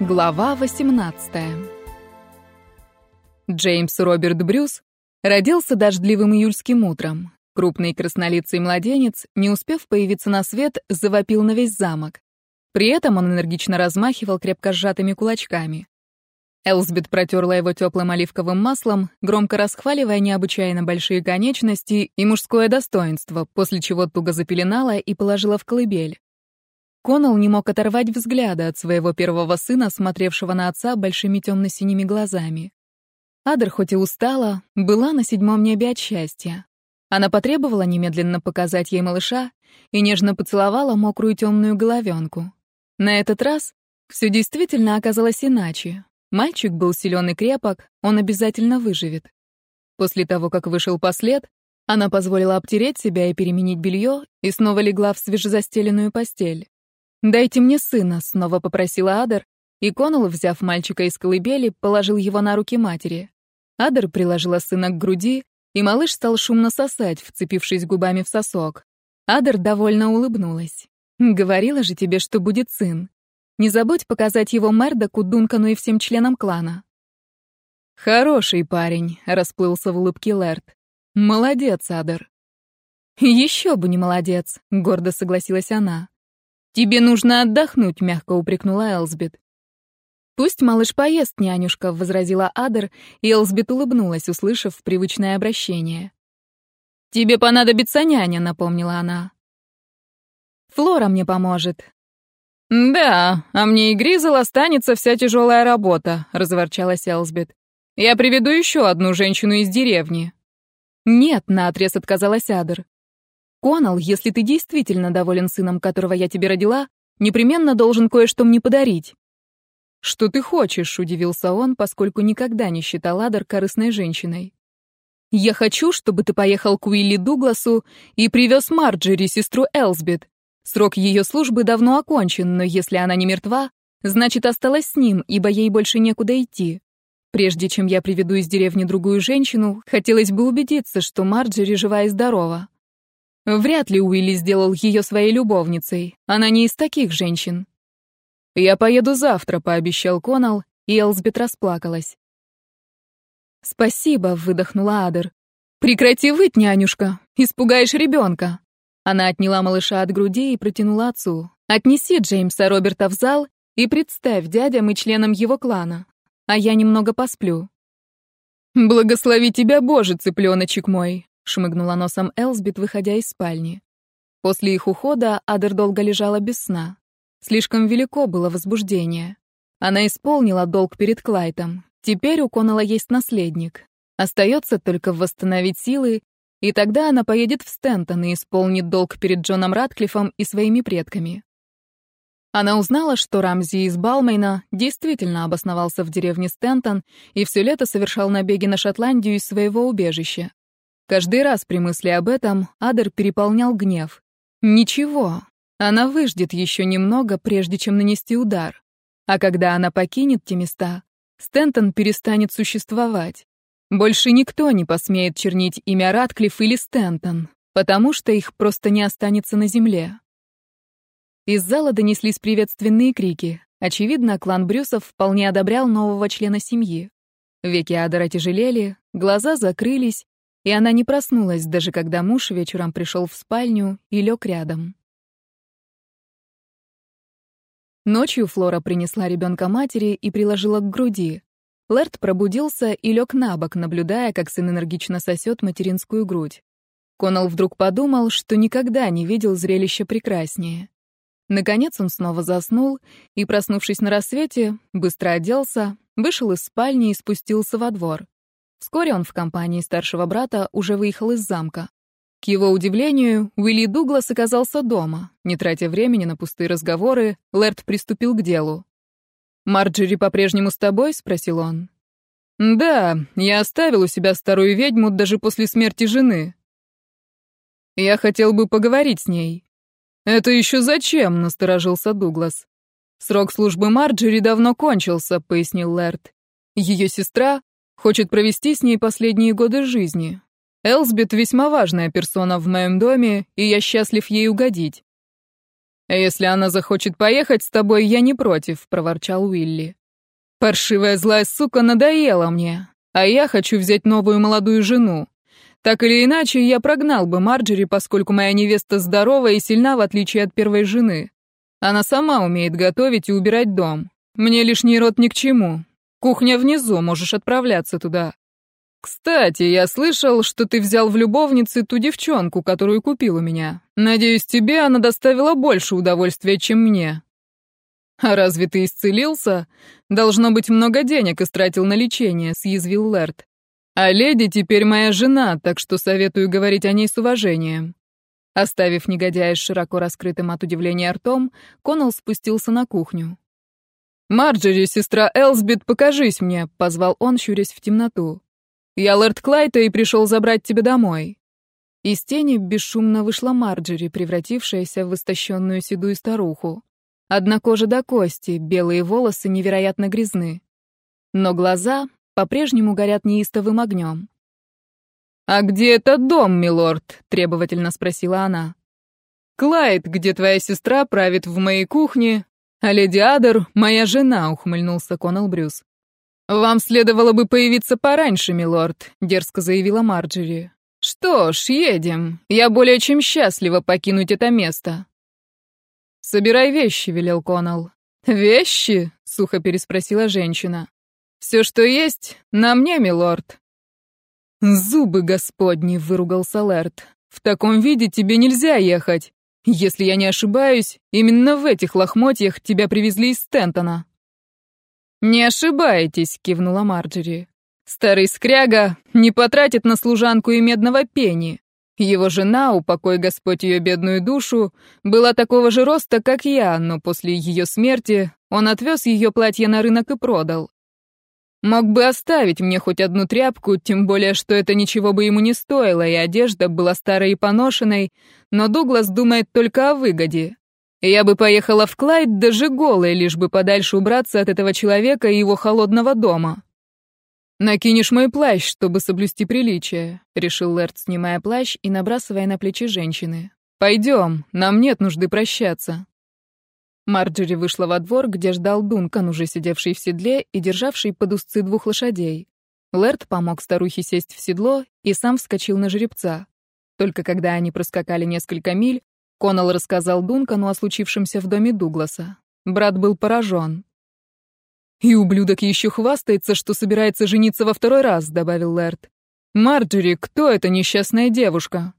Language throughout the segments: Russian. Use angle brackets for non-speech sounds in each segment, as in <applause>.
Глава 18 Джеймс Роберт Брюс родился дождливым июльским утром. Крупный краснолицый младенец, не успев появиться на свет, завопил на весь замок. При этом он энергично размахивал крепко сжатыми кулачками. Элсбет протерла его теплым оливковым маслом, громко расхваливая необычайно большие конечности и мужское достоинство, после чего туго запеленала и положила в колыбель. Коннелл не мог оторвать взгляда от своего первого сына, смотревшего на отца большими темно-синими глазами. Адер хоть и устала, была на седьмом небе от счастья. Она потребовала немедленно показать ей малыша и нежно поцеловала мокрую темную головенку. На этот раз все действительно оказалось иначе. Мальчик был силен и крепок, он обязательно выживет. После того, как вышел послед, она позволила обтереть себя и переменить белье и снова легла в свежезастеленную постель. «Дайте мне сына», — снова попросила Адер, и Коннелл, взяв мальчика из колыбели, положил его на руки матери. Адер приложила сына к груди, и малыш стал шумно сосать, вцепившись губами в сосок. Адер довольно улыбнулась. «Говорила же тебе, что будет сын. Не забудь показать его Мердоку, Дункану и всем членам клана». «Хороший парень», — расплылся в улыбке Лэрд. «Молодец, Адер». «Еще бы не молодец», — гордо согласилась она. «Тебе нужно отдохнуть», — мягко упрекнула Элсбет. «Пусть малыш поест, нянюшка», — возразила Адер, и Элсбет улыбнулась, услышав привычное обращение. «Тебе понадобится няня», — напомнила она. «Флора мне поможет». «Да, а мне и Гризел останется вся тяжелая работа», — разворчалась Элсбет. «Я приведу еще одну женщину из деревни». «Нет», — наотрез отказалась Адер. «Конал, если ты действительно доволен сыном, которого я тебе родила, непременно должен кое-что мне подарить». «Что ты хочешь?» — удивился он, поскольку никогда не считал Адар корыстной женщиной. «Я хочу, чтобы ты поехал к Уилли Дугласу и привез Марджери, сестру Элсбет. Срок ее службы давно окончен, но если она не мертва, значит, осталась с ним, ибо ей больше некуда идти. Прежде чем я приведу из деревни другую женщину, хотелось бы убедиться, что Марджери жива и здорова. Вряд ли Уилли сделал ее своей любовницей. Она не из таких женщин. «Я поеду завтра», — пообещал Конал, и Элсбет расплакалась. «Спасибо», — выдохнула Адер. «Прекрати выть, нянюшка, испугаешь ребенка». Она отняла малыша от груди и протянула отцу. «Отнеси Джеймса Роберта в зал и представь дядям и членам его клана, а я немного посплю». «Благослови тебя, Боже, цыпленочек мой», шмыгнула носом Элсбит, выходя из спальни. После их ухода Адер долго лежала без сна. Слишком велико было возбуждение. Она исполнила долг перед Клайтом. Теперь у Коннелла есть наследник. Остается только восстановить силы, и тогда она поедет в Стентон и исполнит долг перед Джоном Ратклиффом и своими предками. Она узнала, что Рамзи из Балмейна действительно обосновался в деревне Стентон и все лето совершал набеги на Шотландию из своего убежища. Каждый раз при мысли об этом Адер переполнял гнев. Ничего, она выждет еще немного, прежде чем нанести удар. А когда она покинет те места, Стентон перестанет существовать. Больше никто не посмеет чернить имя Ратклифф или Стентон, потому что их просто не останется на земле. Из зала донеслись приветственные крики. Очевидно, клан Брюсов вполне одобрял нового члена семьи. Веки Адера тяжелели, глаза закрылись, и она не проснулась, даже когда муж вечером пришел в спальню и лег рядом. Ночью Флора принесла ребенка матери и приложила к груди. Лэрд пробудился и лег на бок, наблюдая, как сын энергично сосет материнскую грудь. Коннелл вдруг подумал, что никогда не видел зрелища прекраснее. Наконец он снова заснул и, проснувшись на рассвете, быстро оделся, вышел из спальни и спустился во двор. Вскоре он в компании старшего брата уже выехал из замка. К его удивлению, Уилли Дуглас оказался дома. Не тратя времени на пустые разговоры, Лэрд приступил к делу. «Марджери по-прежнему с тобой?» — спросил он. «Да, я оставил у себя старую ведьму даже после смерти жены. Я хотел бы поговорить с ней». «Это еще зачем?» — насторожился Дуглас. «Срок службы Марджери давно кончился», — пояснил Лэрд. «Ее сестра Хочет провести с ней последние годы жизни. Элсбет весьма важная персона в моем доме, и я счастлив ей угодить. «Если она захочет поехать с тобой, я не против», — проворчал Уилли. «Паршивая злая сука надоела мне, а я хочу взять новую молодую жену. Так или иначе, я прогнал бы Марджери, поскольку моя невеста здорова и сильна, в отличие от первой жены. Она сама умеет готовить и убирать дом. Мне лишний рот ни к чему. Кухня внизу, можешь отправляться туда. «Кстати, я слышал, что ты взял в любовницы ту девчонку, которую купил у меня. Надеюсь, тебе она доставила больше удовольствия, чем мне». «А разве ты исцелился? Должно быть, много денег истратил на лечение», — съязвил Лэрд. «А леди теперь моя жена, так что советую говорить о ней с уважением». Оставив негодяя с широко раскрытым от удивления ртом, Коннелл спустился на кухню. «Марджери, сестра Элсбит, покажись мне», — позвал он, щурясь в темноту. «Я лорд Клайта и пришел забрать тебя домой». Из тени бесшумно вышла Марджери, превратившаяся в истощенную седую старуху. Одна кожа до кости, белые волосы невероятно грязны. Но глаза по-прежнему горят неистовым огнем. «А где этот дом, милорд?» — требовательно спросила она. «Клайд, где твоя сестра правит в моей кухне, а леди Адер — моя жена», — ухмыльнулся Конал Брюс. «Вам следовало бы появиться пораньше, милорд», — дерзко заявила Марджери. «Что ж, едем. Я более чем счастлива покинуть это место». «Собирай вещи», — велел Коннелл. «Вещи?» — сухо переспросила женщина. «Все, что есть, на мне, милорд». «Зубы господни», — выругался Лэрд. «В таком виде тебе нельзя ехать. Если я не ошибаюсь, именно в этих лохмотьях тебя привезли из Стентона». «Не ошибаетесь», — кивнула Марджери. «Старый скряга не потратит на служанку и медного пени. Его жена, упокой Господь ее бедную душу, была такого же роста, как я, но после ее смерти он отвез ее платье на рынок и продал. Мог бы оставить мне хоть одну тряпку, тем более, что это ничего бы ему не стоило, и одежда была старой и поношенной, но Дуглас думает только о выгоде. Я бы поехала в Клайд даже голой, лишь бы подальше убраться от этого человека и его холодного дома. «Накинешь мой плащ, чтобы соблюсти приличие», — решил Лэрд, снимая плащ и набрасывая на плечи женщины. «Пойдем, нам нет нужды прощаться». Марджери вышла во двор, где ждал Дункан, уже сидевший в седле и державший под узцы двух лошадей. Лэрд помог старухе сесть в седло и сам вскочил на жеребца. Только когда они проскакали несколько миль, Коннелл рассказал Дункану о случившемся в доме Дугласа. Брат был поражен. «И ублюдок еще хвастается, что собирается жениться во второй раз», — добавил Лэрд. «Марджери, кто эта несчастная девушка?»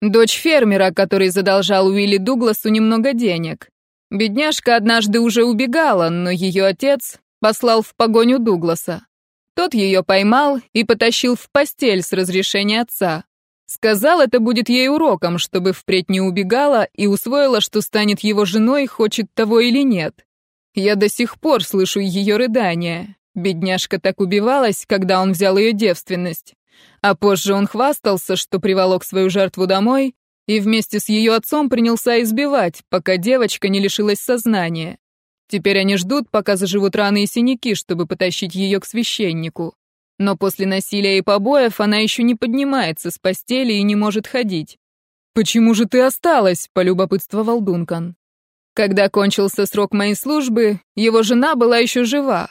«Дочь фермера, который задолжал Уилли Дугласу немного денег. Бедняжка однажды уже убегала, но ее отец послал в погоню Дугласа. Тот ее поймал и потащил в постель с разрешения отца. Сказал, это будет ей уроком, чтобы впредь не убегала и усвоила, что станет его женой, хочет того или нет. Я до сих пор слышу ее рыдания. Бедняжка так убивалась, когда он взял ее девственность. А позже он хвастался, что приволок свою жертву домой и вместе с ее отцом принялся избивать, пока девочка не лишилась сознания. Теперь они ждут, пока заживут раны и синяки, чтобы потащить ее к священнику. Но после насилия и побоев она еще не поднимается с постели и не может ходить. «Почему же ты осталась?» — полюбопытствовал Дункан. Когда кончился срок моей службы, его жена была еще жива.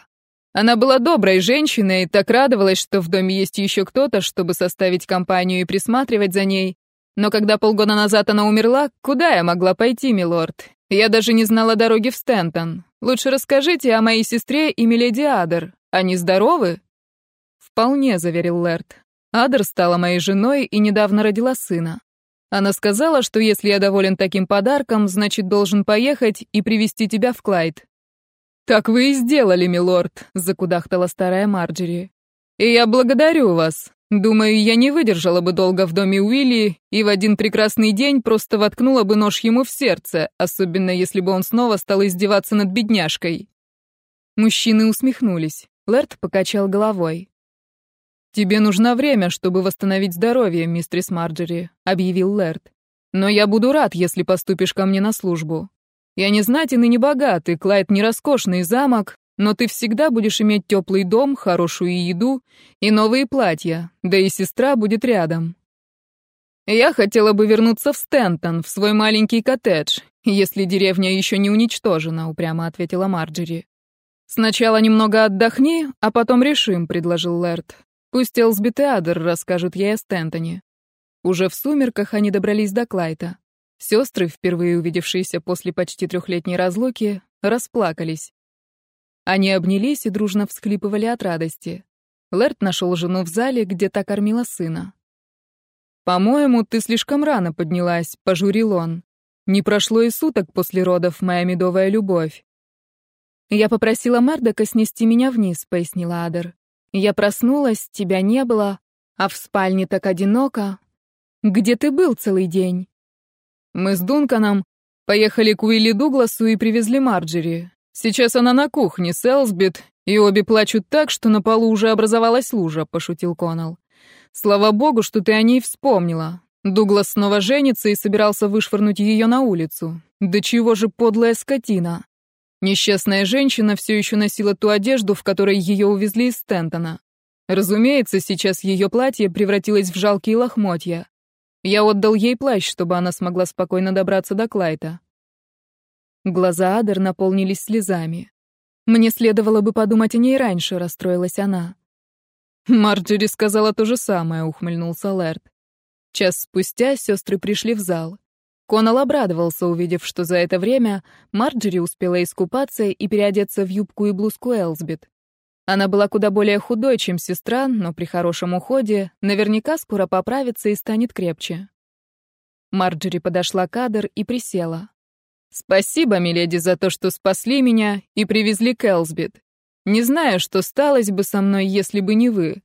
Она была доброй женщиной и так радовалась, что в доме есть еще кто-то, чтобы составить компанию и присматривать за ней. Но когда полгода назад она умерла, куда я могла пойти, милорд? Я даже не знала дороги в Стентон. Лучше расскажите о моей сестре и миледи Адер. Они здоровы?» «Вполне», — заверил Лэрд. «Адер стала моей женой и недавно родила сына. Она сказала, что если я доволен таким подарком, значит, должен поехать и привести тебя в Клайд». «Так вы и сделали, милорд», — закудахтала старая Марджери. «И я благодарю вас. Думаю, я не выдержала бы долго в доме Уилли и в один прекрасный день просто воткнула бы нож ему в сердце, особенно если бы он снова стал издеваться над бедняжкой». Мужчины усмехнулись. Лэрд покачал головой. «Тебе нужно время, чтобы восстановить здоровье, мистерис Марджери», — объявил Лэрд. «Но я буду рад, если поступишь ко мне на службу. Я не знатен и не богат, и Клайд не роскошный замок, но ты всегда будешь иметь теплый дом, хорошую еду и новые платья, да и сестра будет рядом». «Я хотела бы вернуться в Стентон, в свой маленький коттедж, если деревня еще не уничтожена», — упрямо ответила Марджери. «Сначала немного отдохни, а потом решим», — предложил Лэрд. «Пусть Элсбит и Адер расскажут ей о Стентоне». Уже в сумерках они добрались до Клайта. Сестры, впервые увидевшиеся после почти трехлетней разлуки, расплакались. Они обнялись и дружно всхлипывали от радости. Лэрд нашел жену в зале, где та кормила сына. «По-моему, ты слишком рано поднялась», — пожурил он. «Не прошло и суток после родов, моя медовая любовь». «Я попросила Мердока снести меня вниз», — пояснила Адер. «Я проснулась, тебя не было, а в спальне так одиноко. Где ты был целый день?» «Мы с Дунканом поехали к Уилли Дугласу и привезли Марджери. Сейчас она на кухне с Элсбит, и обе плачут так, что на полу уже образовалась лужа», — пошутил Коннелл. Слава богу, что ты о ней вспомнила. Дуглас снова женится и собирался вышвырнуть ее на улицу. Да чего же подлая скотина. Несчастная женщина все еще носила ту одежду, в которой ее увезли из Стентона. Разумеется, сейчас ее платье превратилось в жалкие лохмотья. Я отдал ей плащ, чтобы она смогла спокойно добраться до Клайта. Глаза Адер наполнились слезами. Мне следовало бы подумать о ней раньше, расстроилась она. Марджери сказала то же самое, ухмыльнулся Лэрд. Час спустя сестры пришли в зал. Конал обрадовался, увидев, что за это время Марджери успела искупаться и переодеться в юбку и блузку Элсбит. Она была куда более худой, чем сестра, но при хорошем уходе наверняка скоро поправится и станет крепче. Марджери подошла к Адер и присела. «Спасибо, миледи, за то, что спасли меня и привезли к Элсбит. Не знаю, что сталось бы со мной, если бы не вы.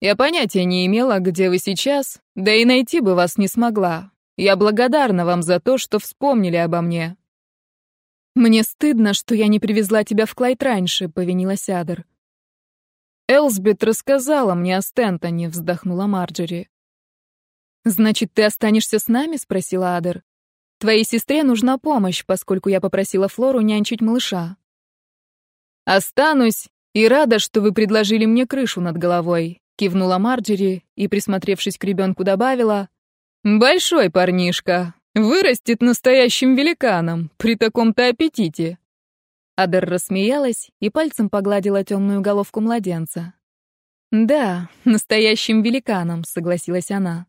Я понятия не имела, где вы сейчас, да и найти бы вас не смогла. Я благодарна вам за то, что вспомнили обо мне». «Мне стыдно, что я не привезла тебя в Клайд раньше», — повинилась Адер. «Элсбет рассказала мне о Стентоне», — вздохнула Марджери. «Значит, ты останешься с нами?» — спросила Адер. «Твоей сестре нужна помощь, поскольку я попросила Флору нянчить малыша». «Останусь и рада, что вы предложили мне крышу над головой», — кивнула Марджери и, присмотревшись к ребенку, добавила. «Большой парнишка, вырастет настоящим великаном при таком-то аппетите». Адер рассмеялась и пальцем погладила темную головку младенца. «Да, настоящим великаном», — согласилась она.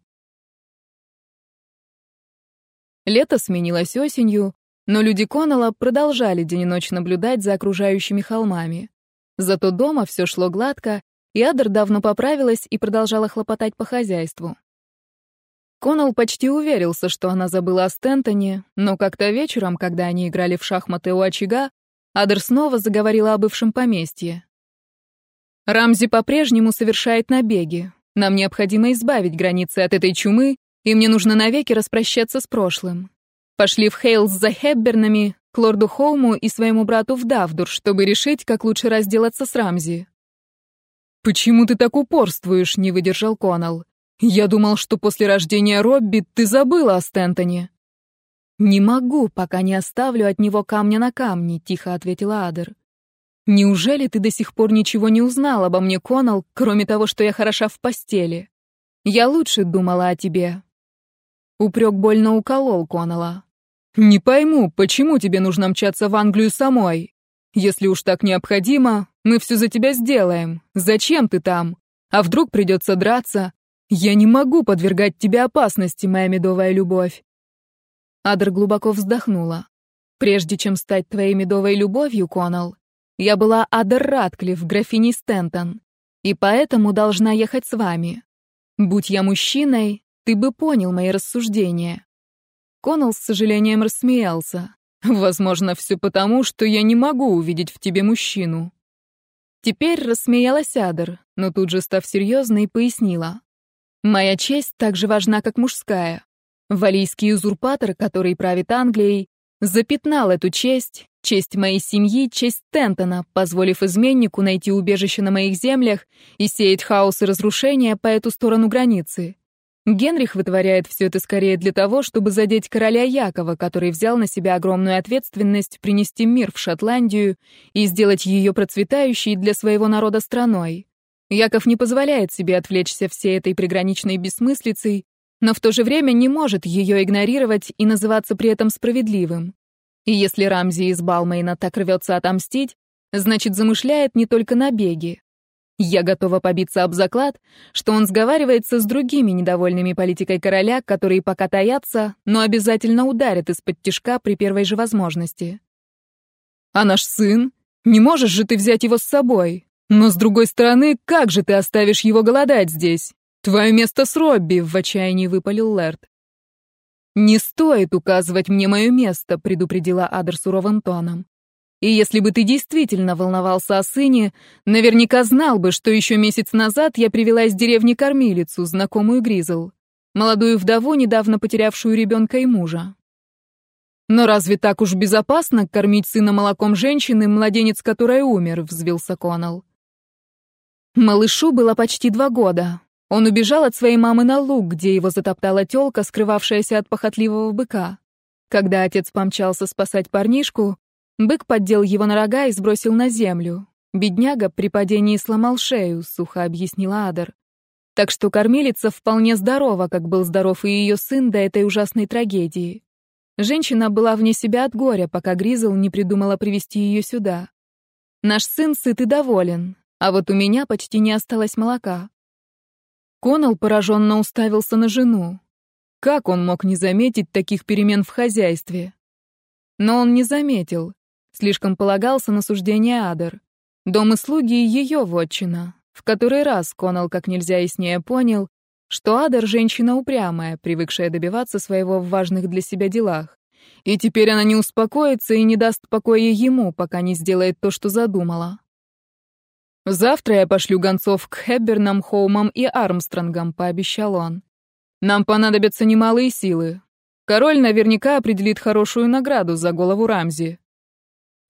Лето сменилось осенью, но люди Коннелла продолжали день и ночь наблюдать за окружающими холмами. Зато дома все шло гладко, и Адер давно поправилась и продолжала хлопотать по хозяйству. Коннелл почти уверился, что она забыла о Стентоне, но как-то вечером, когда они играли в шахматы у очага, Адер снова заговорила о бывшем поместье. «Рамзи по-прежнему совершает набеги. Нам необходимо избавить границы от этой чумы, и мне нужно навеки распрощаться с прошлым. Пошли в Хейлс за Хепбернами, к лорду Хоуму и своему брату в Давдур, чтобы решить, как лучше разделаться с Рамзи. «Почему ты так упорствуешь?» — не выдержал Конал. «Я думал, что после рождения Робби ты забыла о Стентоне». «Не могу, пока не оставлю от него камня на камне», — тихо ответила Адер. «Неужели ты до сих пор ничего не узнал обо мне, Конал, кроме того, что я хороша в постели? Я лучше думала о тебе». Упрек больно уколол Конала. «Не пойму, почему тебе нужно мчаться в Англию самой? Если уж так необходимо, мы все за тебя сделаем. Зачем ты там? А вдруг придется драться? Я не могу подвергать тебя опасности, моя медовая любовь». Адр глубоко вздохнула. «Прежде чем стать твоей медовой любовью, Конал, я была Адер Ратклифф, графиней Стентон, и поэтому должна ехать с вами. Будь я мужчиной, ты бы понял мои рассуждения. Коннелл с сожалением рассмеялся. «Возможно, все потому, что я не могу увидеть в тебе мужчину». Теперь рассмеялась Адер, но тут же, став серьезной, пояснила. «Моя честь так же важна, как мужская. Валийский узурпатор, который правит Англией, запятнал эту честь, честь моей семьи, честь Тентона, позволив изменнику найти убежище на моих землях и сеять хаос и разрушения по эту сторону границы. Генрих вытворяет все это скорее для того, чтобы задеть короля Якова, который взял на себя огромную ответственность принести мир в Шотландию и сделать ее процветающей для своего народа страной. Яков не позволяет себе отвлечься всей этой приграничной бессмыслицей но в то же время не может ее игнорировать и называться при этом справедливым. И если Рамзи из Балмейна так рвется отомстить, значит, замышляет не только набеги. Я готова побиться об заклад, что он сговаривается с другими недовольными политикой короля, которые пока таятся, но обязательно ударят из-под тишка при первой же возможности. «А наш сын? Не можешь же ты взять его с собой? Но, с другой стороны, как же ты оставишь его голодать здесь? Твое место с Робби!» — в отчаянии выпалил Лэрд. «Не стоит указывать мне мое место», — предупредила Адер суровым тоном. «И если бы ты действительно волновался о сыне, наверняка знал бы, что еще месяц назад я привела из деревни кормилицу, знакомую Гризл, молодую вдову, недавно потерявшую ребенка и мужа. «Но разве так уж безопасно кормить сына молоком женщины, младенец которой умер?» — взвился Конал. Малышу было почти два года. Он убежал от своей мамы на луг, где его затоптала тёлка, скрывавшаяся от похотливого быка. Когда отец помчался спасать парнишку, бык поддел его на рога и сбросил на землю. Бедняга при падении сломал шею, сухо объяснила Адер. Так что кормилица вполне здорова, как был здоров и ее сын до этой ужасной трагедии. Женщина была вне себя от горя, пока Гризл не придумала привести ее сюда. Наш сын сыт и доволен, а вот у меня почти не осталось молока. Конал пораженно уставился на жену. Как он мог не заметить таких перемен в хозяйстве? Но он не заметил. Слишком полагался на суждение Адер. Дом и слуги — ее вотчина. В который раз Конал как нельзя яснее понял, что Адер — женщина упрямая, привыкшая добиваться своего в важных для себя делах. И теперь она не успокоится и не даст покоя ему, пока не сделает то, что задумала. «Завтра я пошлю гонцов к Хэббернам, Хоумам и Армстронгам», — пообещал он. «Нам понадобятся немалые силы. Король наверняка определит хорошую награду за голову Рамзи.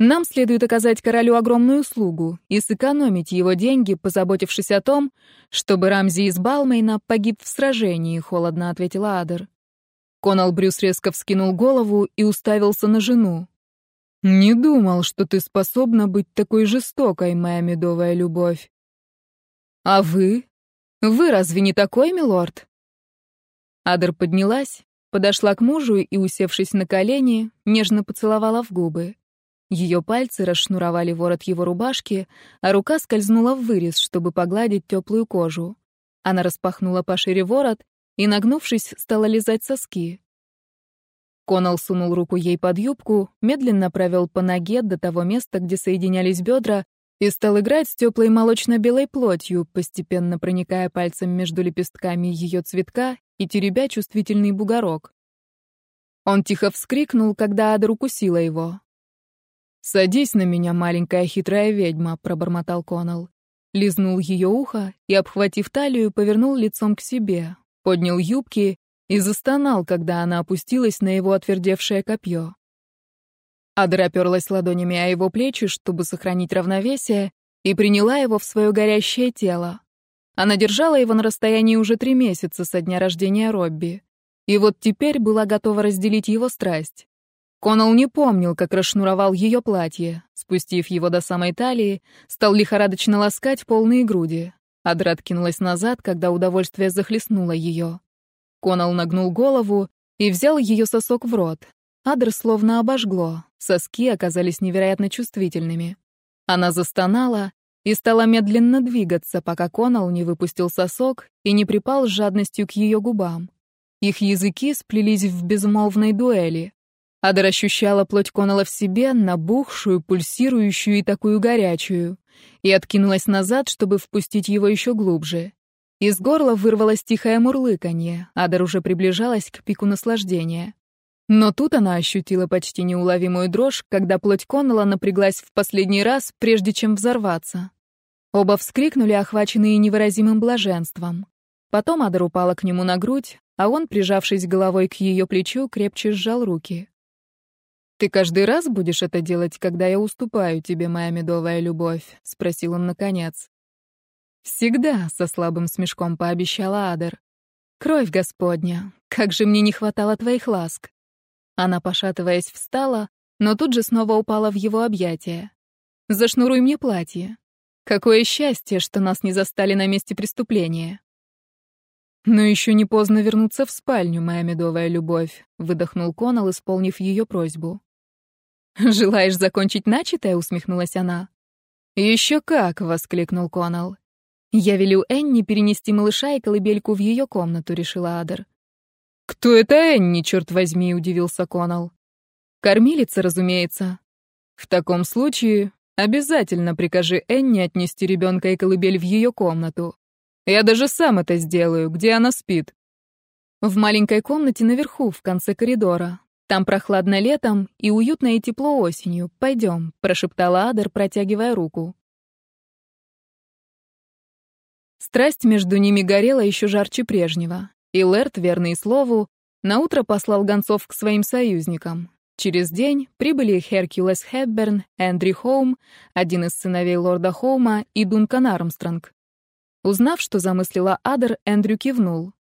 Нам следует оказать королю огромную услугу и сэкономить его деньги, позаботившись о том, чтобы Рамзи из Балмейна погиб в сражении», — холодно ответила Адер. Конал Брюс резко вскинул голову и уставился на жену. «Не думал, что ты способна быть такой жестокой, моя медовая любовь». «А вы? Вы разве не такой, милорд?» Адер поднялась, подошла к мужу и, усевшись на колени, нежно поцеловала в губы. Ее пальцы расшнуровали ворот его рубашки, а рука скользнула в вырез, чтобы погладить теплую кожу. Она распахнула пошире ворот и, нагнувшись, стала лизать соски. Конал сунул руку ей под юбку, медленно провел по ноге до того места, где соединялись бедра, и стал играть с теплой молочно-белой плотью, постепенно проникая пальцем между лепестками ее цветка и теребя чувствительный бугорок. Он тихо вскрикнул, когда Ада укусила его. «Садись на меня, маленькая хитрая ведьма», — пробормотал Конал. Лизнул ее ухо и, обхватив талию, повернул лицом к себе, поднял юбки и застонал, когда она опустилась на его отвердевшее копье. Адра оперлась ладонями о его плечи, чтобы сохранить равновесие, и приняла его в свое горящее тело. Она держала его на расстоянии уже три месяца со дня рождения Робби. И вот теперь была готова разделить его страсть. Конал не помнил, как расшнуровал ее платье. Спустив его до самой талии, стал лихорадочно ласкать полные груди. Адра откинулась назад, когда удовольствие захлестнуло ее. Конал нагнул голову и взял ее сосок в рот. Адр словно обожгло, соски оказались невероятно чувствительными. Она застонала и стала медленно двигаться, пока Конал не выпустил сосок и не припал с жадностью к ее губам. Их языки сплелись в безмолвной дуэли. Адер ощущала плоть Конала в себе, набухшую, пульсирующую и такую горячую, и откинулась назад, чтобы впустить его еще глубже. Из горла вырвалось тихое мурлыканье, Адар уже приближалась к пику наслаждения. Но тут она ощутила почти неуловимую дрожь, когда плоть Коннелла напряглась в последний раз, прежде чем взорваться. Оба вскрикнули, охваченные невыразимым блаженством. Потом Адар упала к нему на грудь, а он, прижавшись головой к ее плечу, крепче сжал руки. «Ты каждый раз будешь это делать, когда я уступаю тебе, моя медовая любовь?» — спросил он наконец. «Всегда», — со слабым смешком пообещала Адер. «Кровь Господня, как же мне не хватало твоих ласк». Она, пошатываясь, встала, но тут же снова упала в его объятия. «Зашнуруй мне платье. Какое счастье, что нас не застали на месте преступления». «Но еще не поздно вернуться в спальню, моя медовая любовь», — выдохнул Конал, исполнив ее просьбу. <laughs> «Желаешь закончить начатое?» — усмехнулась она. «Еще как!» — воскликнул Конал. «Я велю Энни перенести малыша и колыбельку в ее комнату», — решила Адер. «Кто это Энни, черт возьми?» — удивился Конал. «Кормилица, разумеется. В таком случае обязательно прикажи Энни отнести ребенка и колыбель в ее комнату. Я даже сам это сделаю, где она спит». В маленькой комнате наверху, в конце коридора. Там прохладно летом и уютно и тепло осенью. Пойдем, прошептала Адер, протягивая руку. Страсть между ними горела еще жарче прежнего. И Лэрт, верный слову, наутро послал гонцов к своим союзникам. Через день прибыли Херкулес Хепберн, Эндрю Хоум, один из сыновей лорда Хоума, и Дункан Армстронг. Узнав, что замыслила Адер, Эндрю кивнул.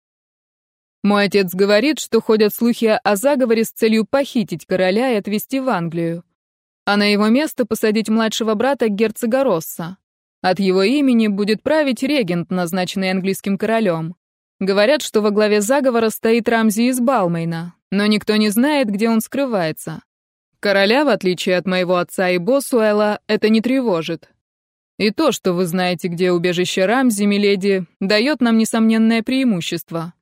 «Мой отец говорит, что ходят слухи о заговоре с целью похитить короля и отвезти в Англию, а на его место посадить младшего брата герцога Росса. От его имени будет править регент, назначенный английским королем. Говорят, что во главе заговора стоит Рамзи из Балмейна, но никто не знает, где он скрывается. Короля, в отличие от моего отца и Босуэла, это не тревожит. И то, что вы знаете, где убежище Рамзи, миледи, дает нам несомненное преимущество.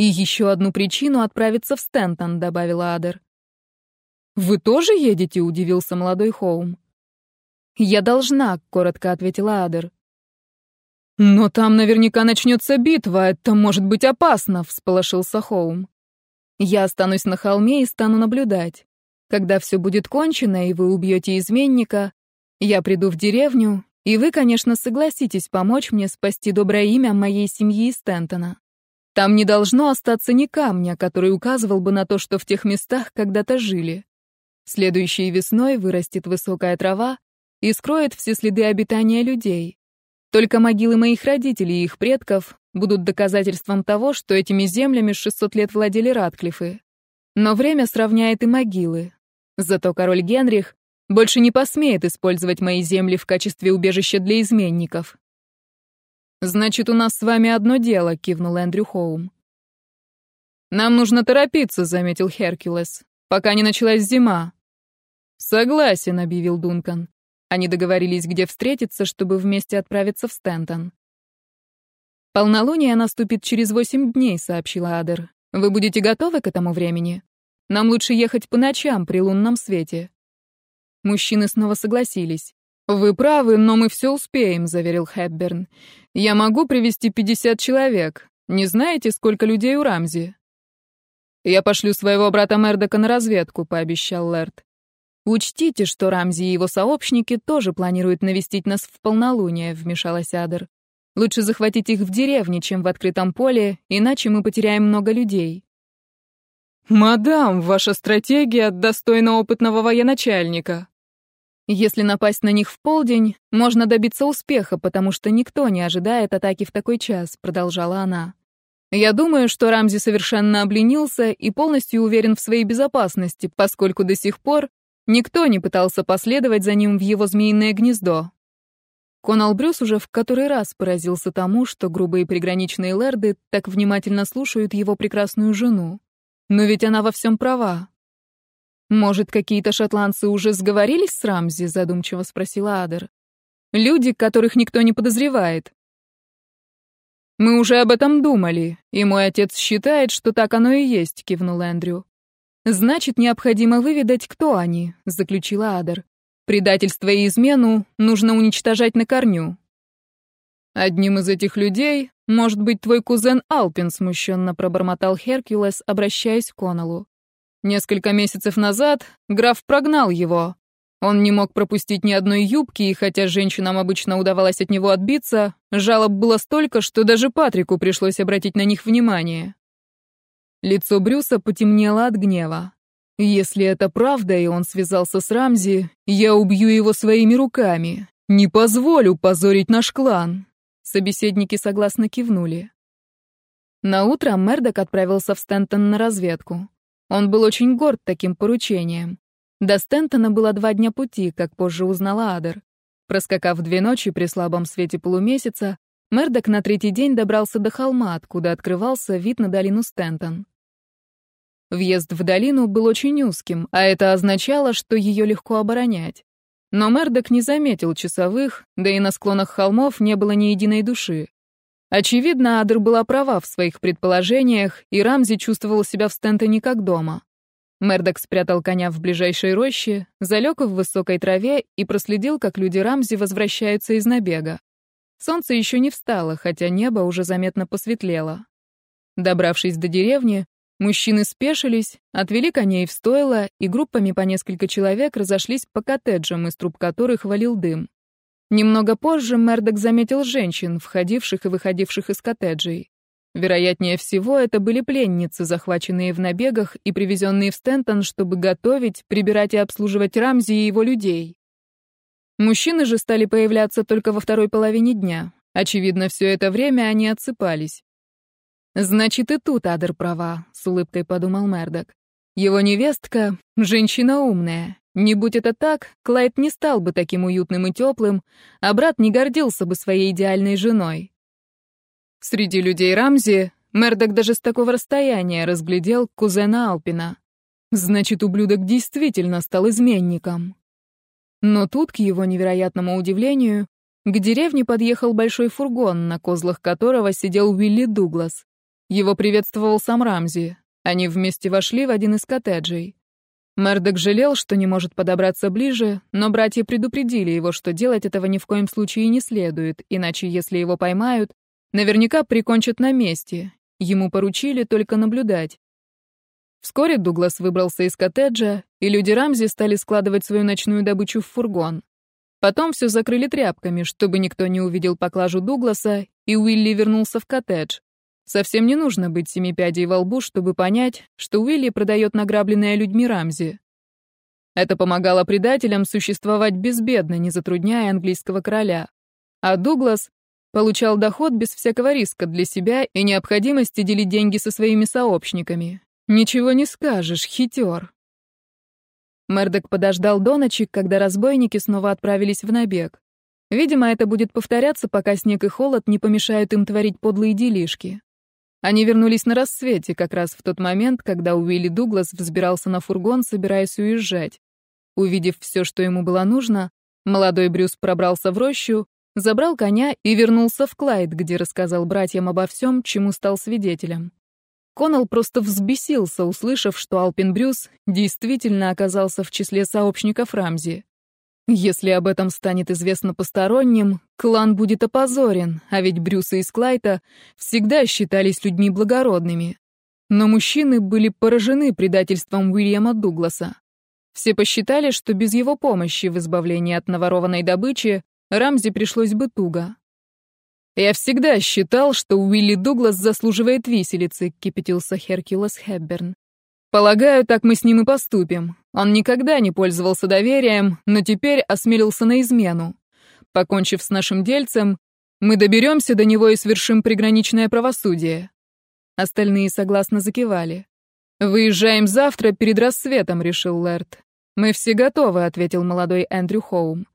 И еще одну причину отправиться в Стентон, добавила Адер. Вы тоже едете? удивился молодой Хоум. Я должна, коротко ответила Адер. «Но там наверняка начнется битва, это может быть опасно», — всполошился Хоум. «Я останусь на холме и стану наблюдать. Когда все будет кончено, и вы убьете изменника, я приду в деревню, и вы, конечно, согласитесь помочь мне спасти доброе имя моей семьи из Стентона. Там не должно остаться ни камня, который указывал бы на то, что в тех местах когда-то жили. Следующей весной вырастет высокая трава и скроет все следы обитания людей. Только могилы моих родителей и их предков будут доказательством того, что этими землями 600 лет владели Ратклифы. Но время сравняет и могилы. Зато король Генрих больше не посмеет использовать мои земли в качестве убежища для изменников. «Значит, у нас с вами одно дело», — кивнул Эндрю Хоум. «Нам нужно торопиться», — заметил Херкулес, «пока не началась зима». «Согласен», — объявил Дункан. Они договорились, где встретиться, чтобы вместе отправиться в Стентон. «Полнолуние наступит через восемь дней», — сообщила Адер. «Вы будете готовы к этому времени? Нам лучше ехать по ночам при лунном свете». Мужчины снова согласились. «Вы правы, но мы все успеем», — заверил Хэбберн. «Я могу привести пятьдесят человек. Не знаете, сколько людей у Рамзи?» «Я пошлю своего брата Мердока на разведку», — пообещал Лэрд. «Учтите, что Рамзи и его сообщники тоже планируют навестить нас в полнолуние», — вмешалась Адер. «Лучше захватить их в деревне, чем в открытом поле, иначе мы потеряем много людей». «Мадам, ваша стратегия достойна опытного военачальника». «Если напасть на них в полдень, можно добиться успеха, потому что никто не ожидает атаки в такой час», — продолжала она. «Я думаю, что Рамзи совершенно обленился и полностью уверен в своей безопасности, поскольку до сих пор Никто не пытался последовать за ним в его змеиное гнездо. Конал Брюс уже в который раз поразился тому, что грубые приграничные лэрды так внимательно слушают его прекрасную жену. Но ведь она во всем права. «Может, какие-то шотландцы уже сговорились с Рамзи?» — задумчиво спросила Адер. «Люди, которых никто не подозревает». «Мы уже об этом думали, и мой отец считает, что так оно и есть», — кивнул Эндрю. «Значит, необходимо выведать, кто они», — заключила Адер. «Предательство и измену нужно уничтожать на корню». «Одним из этих людей может быть твой кузен Алпин», — смущенно пробормотал Херкулес, обращаясь к Коннеллу. «Несколько месяцев назад граф прогнал его. Он не мог пропустить ни одной юбки, и хотя женщинам обычно удавалось от него отбиться, жалоб было столько, что даже Патрику пришлось обратить на них внимание. Лицо Брюса потемнело от гнева. «Если это правда, и он связался с Рамзи, я убью его своими руками. Не позволю позорить наш клан». Собеседники согласно кивнули. На утро Мердок отправился в Стентон на разведку. Он был очень горд таким поручением. До Стентона было два дня пути, как позже узнала Адер. Проскакав две ночи при слабом свете полумесяца, Мердок на третий день добрался до холма, откуда открывался вид на долину Стентон. Въезд в долину был очень узким, а это означало, что ее легко оборонять. Но Мердок не заметил часовых, да и на склонах холмов не было ни единой души. Очевидно, Адр была права в своих предположениях, и Рамзи чувствовал себя в Стентоне как дома. Мердок спрятал коня в ближайшей роще, залег в высокой траве и проследил, как люди Рамзи возвращаются из набега. Солнце еще не встало, хотя небо уже заметно посветлело. Добравшись до деревни, Мужчины спешились, отвели коней в стойло, и группами по несколько человек разошлись по коттеджам, из труб которых валил дым. Немного позже Мердок заметил женщин, входивших и выходивших из коттеджей. Вероятнее всего, это были пленницы, захваченные в набегах и привезенные в Стентон, чтобы готовить, прибирать и обслуживать Рамзи и его людей. Мужчины же стали появляться только во второй половине дня. Очевидно, все это время они отсыпались. «Значит, и тут Адер права», — с улыбкой подумал Мердок. «Его невестка — женщина умная. Не будь это так, Клайд не стал бы таким уютным и теплым, а брат не гордился бы своей идеальной женой». Среди людей Рамзи Мердок даже с такого расстояния разглядел кузена Алпина. Значит, ублюдок действительно стал изменником. Но тут, к его невероятному удивлению, к деревне подъехал большой фургон, на козлах которого сидел Уилли Дуглас. Его приветствовал сам Рамзи. Они вместе вошли в один из коттеджей. Мердок жалел, что не может подобраться ближе, но братья предупредили его, что делать этого ни в коем случае не следует, иначе, если его поймают, наверняка прикончат на месте. Ему поручили только наблюдать. Вскоре Дуглас выбрался из коттеджа, и люди Рамзи стали складывать свою ночную добычу в фургон. Потом все закрыли тряпками, чтобы никто не увидел поклажу Дугласа, и Уилли вернулся в коттедж. Совсем не нужно быть семипядей во лбу, чтобы понять, что Уилли продает награбленное людьми Рамзи. Это помогало предателям существовать безбедно, не затрудняя английского короля. А Дуглас получал доход без всякого риска для себя и необходимости делить деньги со своими сообщниками. Ничего не скажешь, хитер. Мердок подождал до ночи, когда разбойники снова отправились в набег. Видимо, это будет повторяться, пока снег и холод не помешают им творить подлые делишки. Они вернулись на рассвете, как раз в тот момент, когда Уилли Дуглас взбирался на фургон, собираясь уезжать. Увидев все, что ему было нужно, молодой Брюс пробрался в рощу, забрал коня и вернулся в Клайд, где рассказал братьям обо всем, чему стал свидетелем. Коннелл просто взбесился, услышав, что Алпин Брюс действительно оказался в числе сообщников Рамзи. Если об этом станет известно посторонним, клан будет опозорен, а ведь Брюса и Склайта всегда считались людьми благородными. Но мужчины были поражены предательством Уильяма Дугласа. Все посчитали, что без его помощи в избавлении от наворованной добычи Рамзи пришлось бы туго. «Я всегда считал, что Уилли Дуглас заслуживает виселицы», — кипятился Херкулес Хэбберн. «Полагаю, так мы с ним и поступим. Он никогда не пользовался доверием, но теперь осмелился на измену. Покончив с нашим дельцем, мы доберемся до него и свершим приграничное правосудие. Остальные согласно закивали. «Выезжаем завтра перед рассветом», — решил Лэрд. «Мы все готовы», — ответил молодой Эндрю Хоум.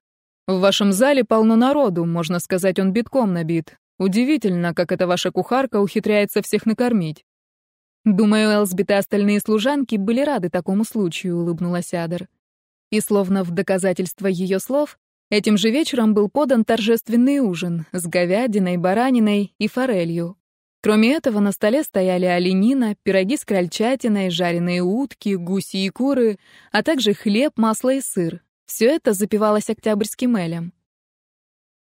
«В вашем зале полно народу, можно сказать, он битком набит. Удивительно, как эта ваша кухарка ухитряется всех накормить. «Думаю, Элсбит и остальные служанки были рады такому случаю», — улыбнулась Адер. И словно в доказательство ее слов, этим же вечером был подан торжественный ужин с говядиной, бараниной и форелью. Кроме этого, на столе стояли оленина, пироги с крольчатиной, жареные утки, гуси и куры, а также хлеб, масло и сыр. Все это запивалось октябрьским элем.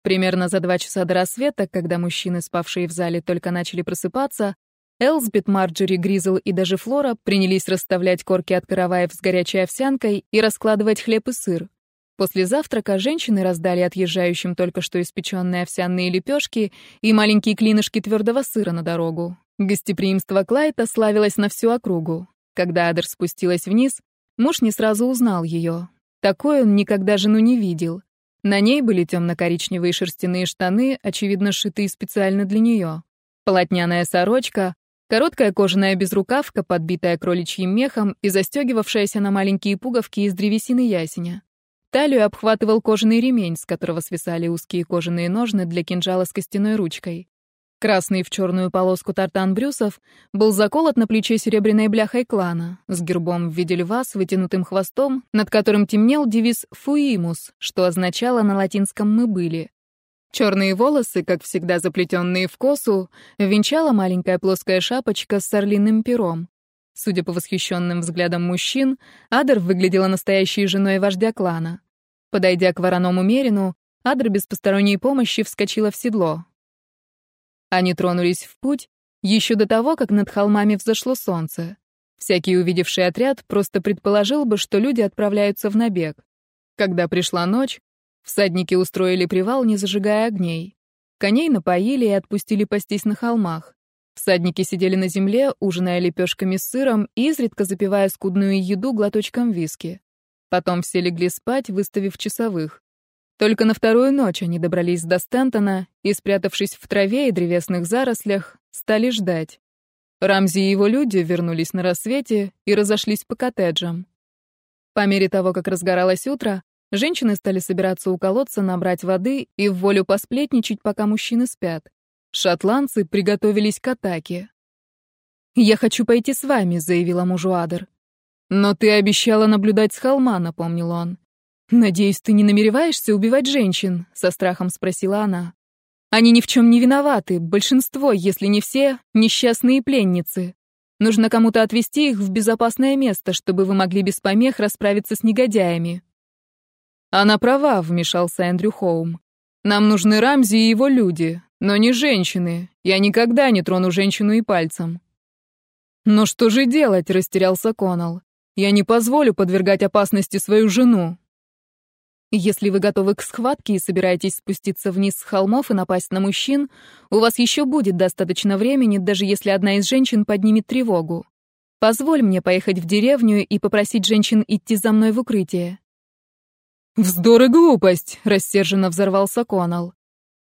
Примерно за два часа до рассвета, когда мужчины, спавшие в зале, только начали просыпаться, Элсбет, Марджери, Гризл и даже Флора принялись расставлять корки от караваев с горячей овсянкой и раскладывать хлеб и сыр. После завтрака женщины раздали отъезжающим только что испеченные овсяные лепешки и маленькие клинышки твердого сыра на дорогу. Гостеприимство Клайта славилось на всю округу. Когда Адер спустилась вниз, муж не сразу узнал ее. Такой он никогда жену не видел. На ней были темно-коричневые шерстяные штаны, очевидно, сшитые специально для нее. Полотняная сорочка, Короткая кожаная безрукавка, подбитая кроличьим мехом и застегивавшаяся на маленькие пуговки из древесины ясеня. Талию обхватывал кожаный ремень, с которого свисали узкие кожаные ножны для кинжала с костяной ручкой. Красный в черную полоску тартан Брюсов был заколот на плече серебряной бляхой клана, с гербом в виде льва с вытянутым хвостом, над которым темнел девиз «Фуимус», что означало на латинском «мы были». Черные волосы, как всегда заплетенные в косу, венчала маленькая плоская шапочка с орлиным пером. Судя по восхищенным взглядам мужчин, Адер выглядела настоящей женой вождя клана. Подойдя к вороному Мерину, Адр без посторонней помощи вскочила в седло. Они тронулись в путь еще до того, как над холмами взошло солнце. Всякий увидевший отряд просто предположил бы, что люди отправляются в набег. Когда пришла ночь, всадники устроили привал, не зажигая огней. Коней напоили и отпустили пастись на холмах. Всадники сидели на земле, ужиная лепешками с сыром и изредка запивая скудную еду глоточком виски. Потом все легли спать, выставив часовых. Только на вторую ночь они добрались до Стентона и, спрятавшись в траве и древесных зарослях, стали ждать. Рамзи и его люди вернулись на рассвете и разошлись по коттеджам. По мере того, как разгоралось утро, женщины стали собираться у колодца, набрать воды и в волю посплетничать, пока мужчины спят. Шотландцы приготовились к атаке. «Я хочу пойти с вами», — заявила мужу Адер. «Но ты обещала наблюдать с холма», — напомнил он. «Надеюсь, ты не намереваешься убивать женщин?» — со страхом спросила она. «Они ни в чем не виноваты, большинство, если не все, несчастные пленницы. Нужно кому-то отвезти их в безопасное место, чтобы вы могли без помех расправиться с негодяями». «Она права», — вмешался Эндрю Хоум. «Нам нужны Рамзи и его люди, но не женщины. Я никогда не трону женщину и пальцем». «Но что же делать?» — растерялся Конал. «Я не позволю подвергать опасности свою жену». Если вы готовы к схватке и собираетесь спуститься вниз с холмов и напасть на мужчин, у вас еще будет достаточно времени, даже если одна из женщин поднимет тревогу. Позволь мне поехать в деревню и попросить женщин идти за мной в укрытие». «Вздор и глупость!» — рассерженно взорвался Конал.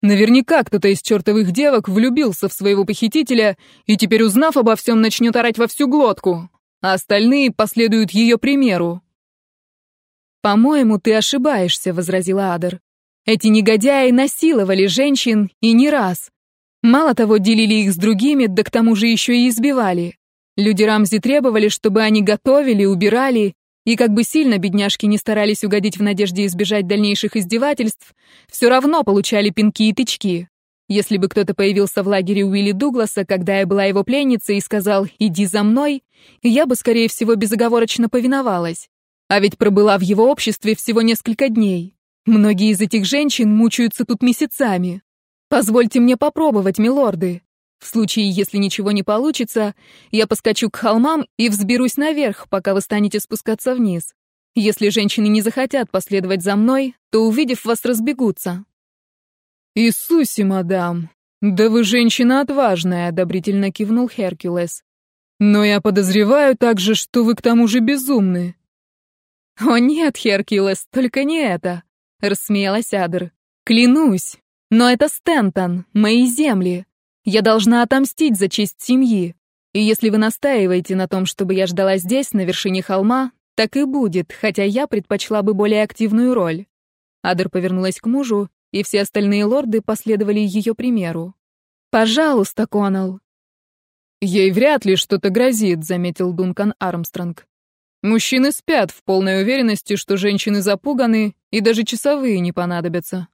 «Наверняка кто-то из чертовых девок влюбился в своего похитителя и теперь, узнав обо всем, начнет орать во всю глотку, а остальные последуют ее примеру». «По-моему, ты ошибаешься», — возразила Адер. «Эти негодяи насиловали женщин и не раз. Мало того, делили их с другими, да к тому же еще и избивали. Люди Рамзи требовали, чтобы они готовили, убирали, и как бы сильно бедняжки не старались угодить в надежде избежать дальнейших издевательств, все равно получали пинки и тычки. Если бы кто-то появился в лагере Уилли Дугласа, когда я была его пленницей, и сказал «иди за мной», я бы, скорее всего, безоговорочно повиновалась. А ведь пробыла в его обществе всего несколько дней. Многие из этих женщин мучаются тут месяцами. Позвольте мне попробовать, милорды. В случае, если ничего не получится, я поскочу к холмам и взберусь наверх, пока вы станете спускаться вниз. Если женщины не захотят последовать за мной, то, увидев вас, разбегутся». «Иисусе, мадам! Да вы женщина отважная!» — одобрительно кивнул Херкулес. «Но я подозреваю также, что вы к тому же безумны. «О нет, Херкулес, только не это!» — рассмеялась Адер. «Клянусь! Но это Стентон, мои земли. Я должна отомстить за честь семьи. И если вы настаиваете на том, чтобы я ждала здесь, на вершине холма, так и будет, хотя я предпочла бы более активную роль». Адер повернулась к мужу, и все остальные лорды последовали ее примеру. «Пожалуйста, Конал». «Ей вряд ли что-то грозит», — заметил Дункан Армстронг. Мужчины спят в полной уверенности, что женщины запуганы, и даже часовые не понадобятся.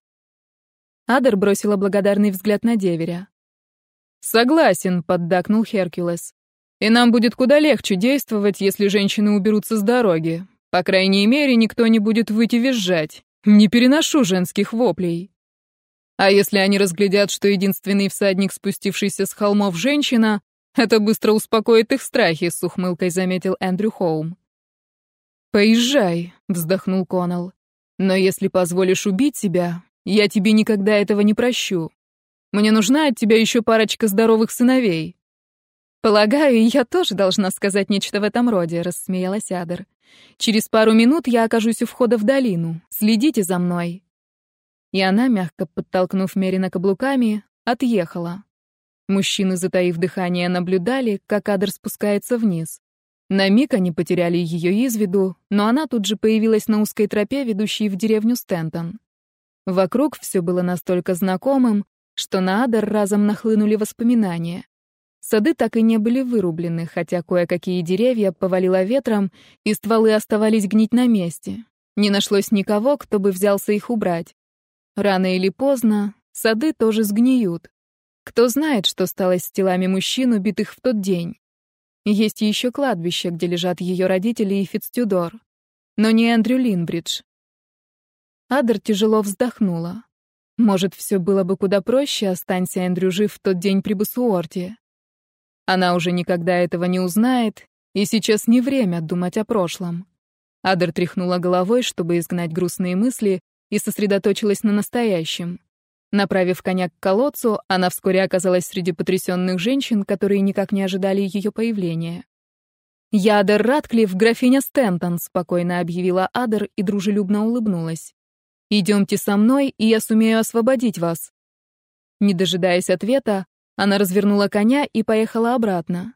Адер бросила благодарный взгляд на деверя. «Согласен», — поддакнул Херкулес. «И нам будет куда легче действовать, если женщины уберутся с дороги. По крайней мере, никто не будет выйти визжать. Не переношу женских воплей». А если они разглядят, что единственный всадник, спустившийся с холмов, женщина, это быстро успокоит их страхи, с ухмылкой заметил Эндрю Хоум. «Поезжай», — вздохнул Коннелл. «Но если позволишь убить себя, я тебе никогда этого не прощу. Мне нужна от тебя еще парочка здоровых сыновей». «Полагаю, я тоже должна сказать нечто в этом роде», — рассмеялась Адер. «Через пару минут я окажусь у входа в долину. Следите за мной». И она, мягко подтолкнув Мерина каблуками, отъехала. Мужчины, затаив дыхание, наблюдали, как Адер спускается вниз. На миг они потеряли ее из виду, но она тут же появилась на узкой тропе, ведущей в деревню Стентон. Вокруг все было настолько знакомым, что на Адер разом нахлынули воспоминания. Сады так и не были вырублены, хотя кое-какие деревья повалило ветром, и стволы оставались гнить на месте. Не нашлось никого, кто бы взялся их убрать. Рано или поздно сады тоже сгниют. Кто знает, что стало с телами мужчин, убитых в тот день. Есть еще кладбище, где лежат ее родители и Фицтюдор. Но не Эндрю Линбридж. Адер тяжело вздохнула. Может, все было бы куда проще, останься Эндрю жив в тот день при Басуорте. Она уже никогда этого не узнает, и сейчас не время думать о прошлом. Адер тряхнула головой, чтобы изгнать грустные мысли, и сосредоточилась на настоящем. Направив коня к колодцу, она вскоре оказалась среди потрясенных женщин, которые никак не ожидали ее появления. «Я Адер Ратклифф, графиня Стентон», — спокойно объявила Адер и дружелюбно улыбнулась. «Идемте со мной, и я сумею освободить вас». Не дожидаясь ответа, она развернула коня и поехала обратно.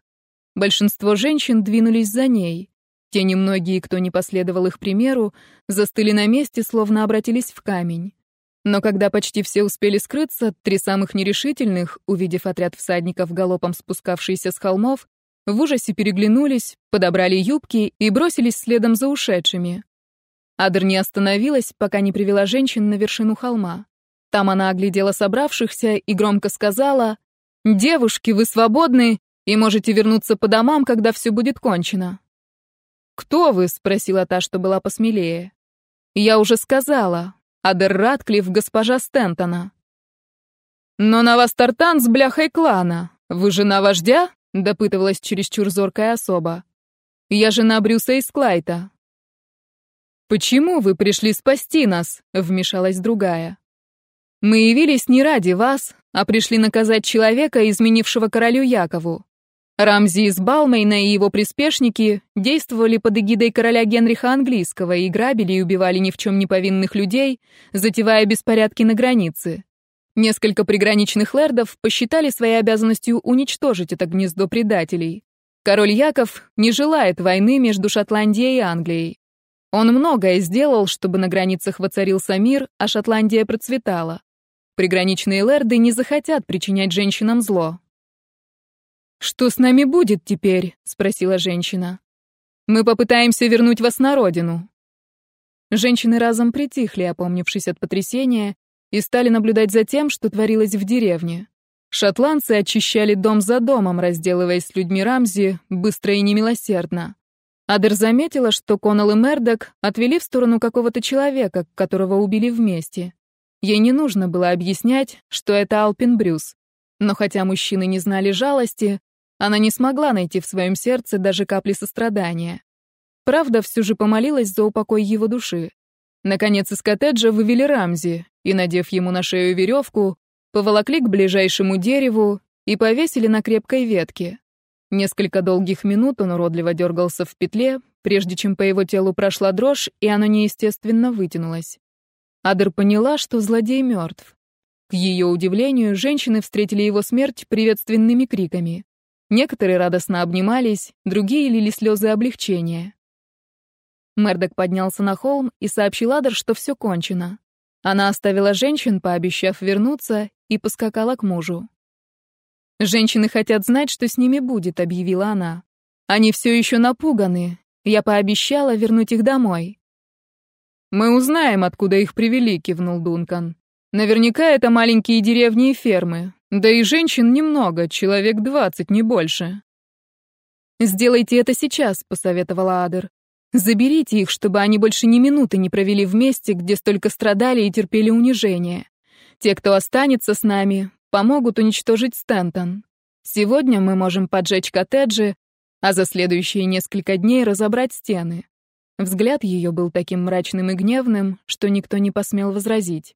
Большинство женщин двинулись за ней. Те немногие, кто не последовал их примеру, застыли на месте, словно обратились в камень. Но когда почти все успели скрыться, три самых нерешительных, увидев отряд всадников галопом спускавшиеся с холмов, в ужасе переглянулись, подобрали юбки и бросились следом за ушедшими. Адр не остановилась, пока не привела женщин на вершину холма. Там она оглядела собравшихся и громко сказала «Девушки, вы свободны и можете вернуться по домам, когда все будет кончено». «Кто вы?» — спросила та, что была посмелее. «Я уже сказала. Адер Ратклифф, госпожа Стентона». «Но на вас тартан с бляхой клана. Вы жена вождя?» — допытывалась чересчур зоркая особа. «Я жена Брюса из Клайта». «Почему вы пришли спасти нас?» — вмешалась другая. «Мы явились не ради вас, а пришли наказать человека, изменившего королю Якову. Рамзи из Балмейна и его приспешники действовали под эгидой короля Генриха Английского и грабили и убивали ни в чем не повинных людей, затевая беспорядки на границе. Несколько приграничных лэрдов посчитали своей обязанностью уничтожить это гнездо предателей. Король Яков не желает войны между Шотландией и Англией. Он многое сделал, чтобы на границах воцарился мир, а Шотландия процветала. Приграничные лэрды не захотят причинять женщинам зло. «Что с нами будет теперь?» — спросила женщина. «Мы попытаемся вернуть вас на родину». Женщины разом притихли, опомнившись от потрясения, и стали наблюдать за тем, что творилось в деревне. Шотландцы очищали дом за домом, разделываясь с людьми Рамзи, быстро и немилосердно. Адер заметила, что Коннелл и Мердок отвели в сторону какого-то человека, которого убили вместе. Ей не нужно было объяснять, что это Алпин Брюс. Но хотя мужчины не знали жалости, она не смогла найти в своем сердце даже капли сострадания. Правда, все же помолилась за упокой его души. Наконец из коттеджа вывели Рамзи и, надев ему на шею веревку, поволокли к ближайшему дереву и повесили на крепкой ветке. Несколько долгих минут он уродливо дергался в петле, прежде чем по его телу прошла дрожь, и оно неестественно вытянулось. Адер поняла, что злодей мертв. К ее удивлению, женщины встретили его смерть приветственными криками. Некоторые радостно обнимались, другие лили слезы облегчения. Мердок поднялся на холм и сообщил Адер, что все кончено. Она оставила женщин, пообещав вернуться, и поскакала к мужу. «Женщины хотят знать, что с ними будет», — объявила она. «Они все еще напуганы. Я пообещала вернуть их домой». «Мы узнаем, откуда их привели», — кивнул Дункан. «Наверняка это маленькие деревни и фермы. Да и женщин немного, человек двадцать, не больше». «Сделайте это сейчас», — посоветовала Адер. «Заберите их, чтобы они больше ни минуты не провели вместе, где столько страдали и терпели унижение. Те, кто останется с нами, помогут уничтожить Стентон. Сегодня мы можем поджечь коттеджи, а за следующие несколько дней разобрать стены. Взгляд ее был таким мрачным и гневным, что никто не посмел возразить.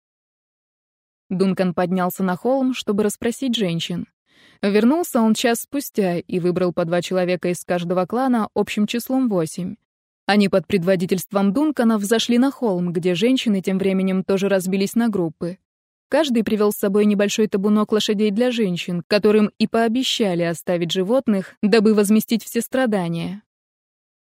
Дункан поднялся на холм, чтобы расспросить женщин. Вернулся он час спустя и выбрал по два человека из каждого клана общим числом восемь. Они под предводительством Дункана взошли на холм, где женщины тем временем тоже разбились на группы. Каждый привел с собой небольшой табунок лошадей для женщин, которым и пообещали оставить животных, дабы возместить все страдания.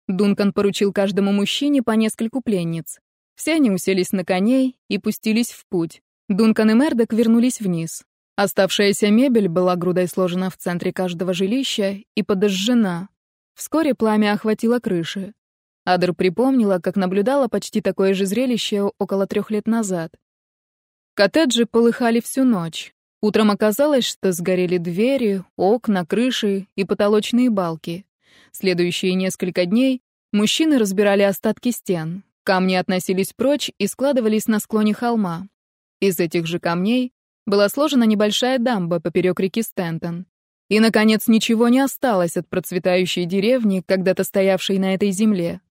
Дункан поручил каждому мужчине по нескольку пленниц. Все они уселись на коней и пустились в путь. Дункан и Мердок вернулись вниз. Оставшаяся мебель была грудой сложена в центре каждого жилища и подожжена. Вскоре пламя охватило крыши. Адер припомнила, как наблюдала почти такое же зрелище около трех лет назад. Коттеджи полыхали всю ночь. Утром оказалось, что сгорели двери, окна, крыши и потолочные балки. Следующие несколько дней мужчины разбирали остатки стен. Камни относились прочь и складывались на склоне холма. Из этих же камней была сложена небольшая дамба поперек реки Стентон. И, наконец, ничего не осталось от процветающей деревни, когда-то стоявшей на этой земле.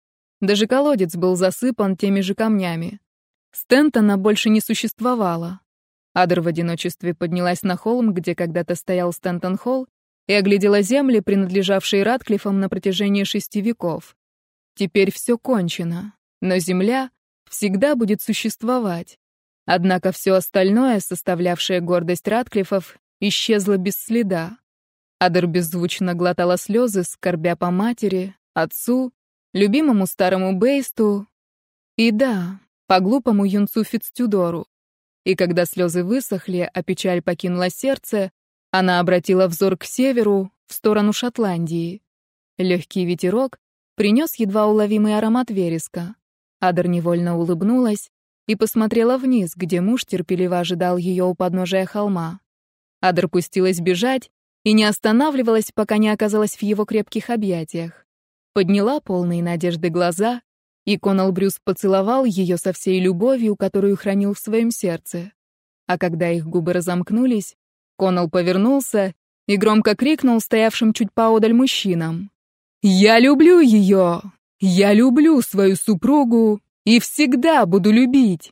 Даже колодец был засыпан теми же камнями. Стентона больше не существовало. Адер в одиночестве поднялась на холм, где когда-то стоял Стентон-холл, и оглядела земли, принадлежавшие Ратклифам на протяжении шести веков. Теперь все кончено, но земля всегда будет существовать. Однако все остальное, составлявшее гордость Ратклифов, исчезло без следа. Адер беззвучно глотала слезы, скорбя по матери, отцу, любимому старому Бейсту и, да, по глупому юнцу Фицтюдору. И когда слезы высохли, а печаль покинула сердце, она обратила взор к северу, в сторону Шотландии. Легкий ветерок принес едва уловимый аромат вереска. Адер невольно улыбнулась и посмотрела вниз, где муж терпеливо ожидал ее у подножия холма. Адер пустилась бежать и не останавливалась, пока не оказалась в его крепких объятиях. Подняла полные надежды глаза, и Конал Брюс поцеловал ее со всей любовью, которую хранил в своем сердце. А когда их губы разомкнулись, Конал повернулся и громко крикнул стоявшим чуть поодаль мужчинам. «Я люблю ее! Я люблю свою супругу и всегда буду любить!»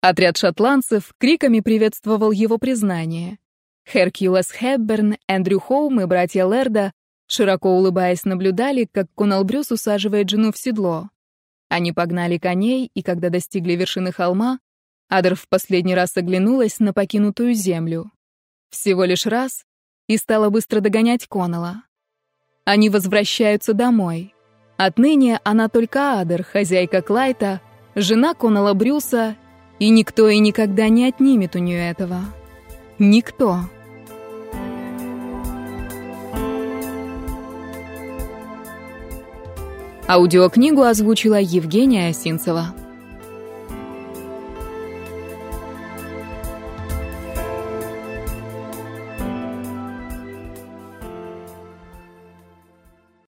Отряд шотландцев криками приветствовал его признание. Херкьюлас Хепберн, Эндрю Хоум и братья Лерда, широко улыбаясь, наблюдали, как Конал Брюс усаживает жену в седло. Они погнали коней, и когда достигли вершины холма, Адер в последний раз оглянулась на покинутую землю. Всего лишь раз, и стала быстро догонять Конала. Они возвращаются домой. Отныне она только Адер, хозяйка Клайта, жена Конала Брюса, и никто и никогда не отнимет у нее этого. Никто. Аудиокнигу озвучила Евгения Осинцева.